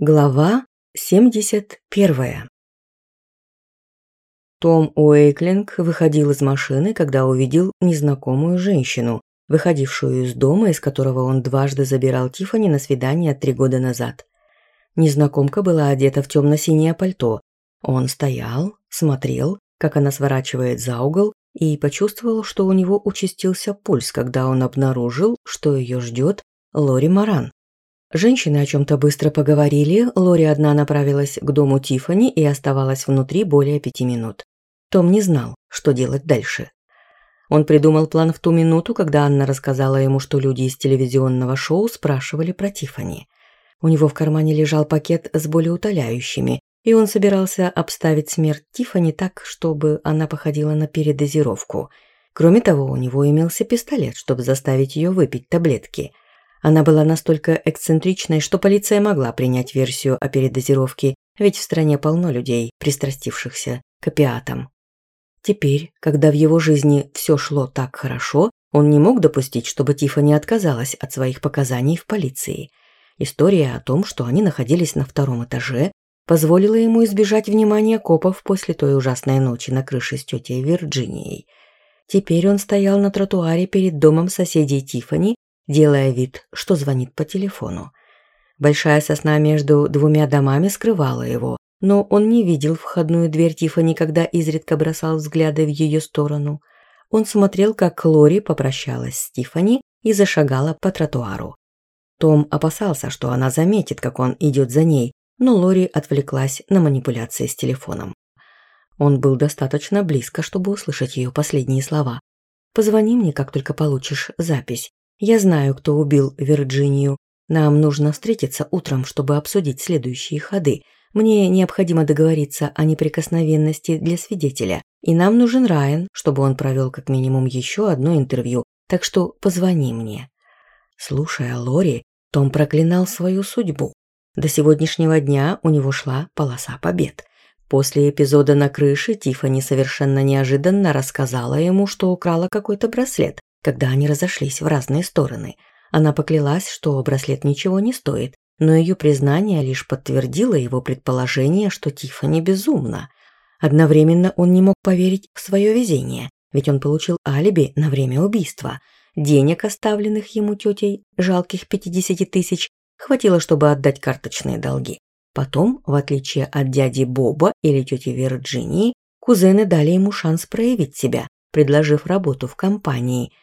Глава 71 Том Уэйклинг выходил из машины, когда увидел незнакомую женщину, выходившую из дома, из которого он дважды забирал Тифани на свидание три года назад. Незнакомка была одета в темно-синее пальто. Он стоял, смотрел, как она сворачивает за угол, и почувствовал, что у него участился пульс, когда он обнаружил, что ее ждет Лори Маран. Женщины о чем-то быстро поговорили, Лори одна направилась к дому Тифани и оставалась внутри более пяти минут. Том не знал, что делать дальше. Он придумал план в ту минуту, когда Анна рассказала ему, что люди из телевизионного шоу спрашивали про Тифани. У него в кармане лежал пакет с болеутоляющими, и он собирался обставить смерть Тифани так, чтобы она походила на передозировку. Кроме того, у него имелся пистолет, чтобы заставить ее выпить таблетки – она была настолько эксцентричной, что полиция могла принять версию о передозировке, ведь в стране полно людей, пристрастившихся к опиатам. Теперь, когда в его жизни все шло так хорошо, он не мог допустить, чтобы Тиффани отказалась от своих показаний в полиции. История о том, что они находились на втором этаже, позволила ему избежать внимания копов после той ужасной ночи на крыше с тетей Вирджинией. Теперь он стоял на тротуаре перед домом соседей Тифани делая вид, что звонит по телефону. Большая сосна между двумя домами скрывала его, но он не видел входную дверь Тиффани, когда изредка бросал взгляды в ее сторону. Он смотрел, как Лори попрощалась с Тиффани и зашагала по тротуару. Том опасался, что она заметит, как он идет за ней, но Лори отвлеклась на манипуляции с телефоном. Он был достаточно близко, чтобы услышать ее последние слова. «Позвони мне, как только получишь запись. Я знаю, кто убил Вирджинию. Нам нужно встретиться утром, чтобы обсудить следующие ходы. Мне необходимо договориться о неприкосновенности для свидетеля. И нам нужен Райан, чтобы он провел как минимум еще одно интервью. Так что позвони мне». Слушая Лори, Том проклинал свою судьбу. До сегодняшнего дня у него шла полоса побед. После эпизода на крыше Тиффани совершенно неожиданно рассказала ему, что украла какой-то браслет когда они разошлись в разные стороны. Она поклялась, что браслет ничего не стоит, но ее признание лишь подтвердило его предположение, что Тиффани безумна. Одновременно он не мог поверить в свое везение, ведь он получил алиби на время убийства. Денег, оставленных ему тетей, жалких 50 тысяч, хватило, чтобы отдать карточные долги. Потом, в отличие от дяди Боба или тети Вирджинии, кузены дали ему шанс проявить себя, предложив работу в компании –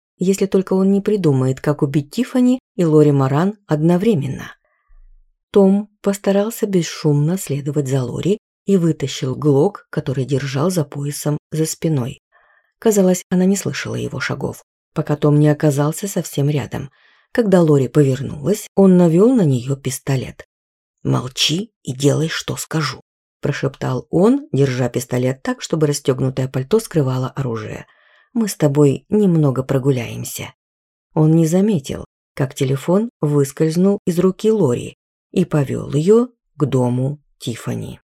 если только он не придумает, как убить Тифани и Лори Маран одновременно. Том постарался бесшумно следовать за Лори и вытащил глок, который держал за поясом за спиной. Казалось, она не слышала его шагов, пока Том не оказался совсем рядом. Когда Лори повернулась, он навел на нее пистолет. «Молчи и делай, что скажу», – прошептал он, держа пистолет так, чтобы расстегнутое пальто скрывало оружие – мы с тобой немного прогуляемся». Он не заметил, как телефон выскользнул из руки Лори и повел ее к дому Тифани.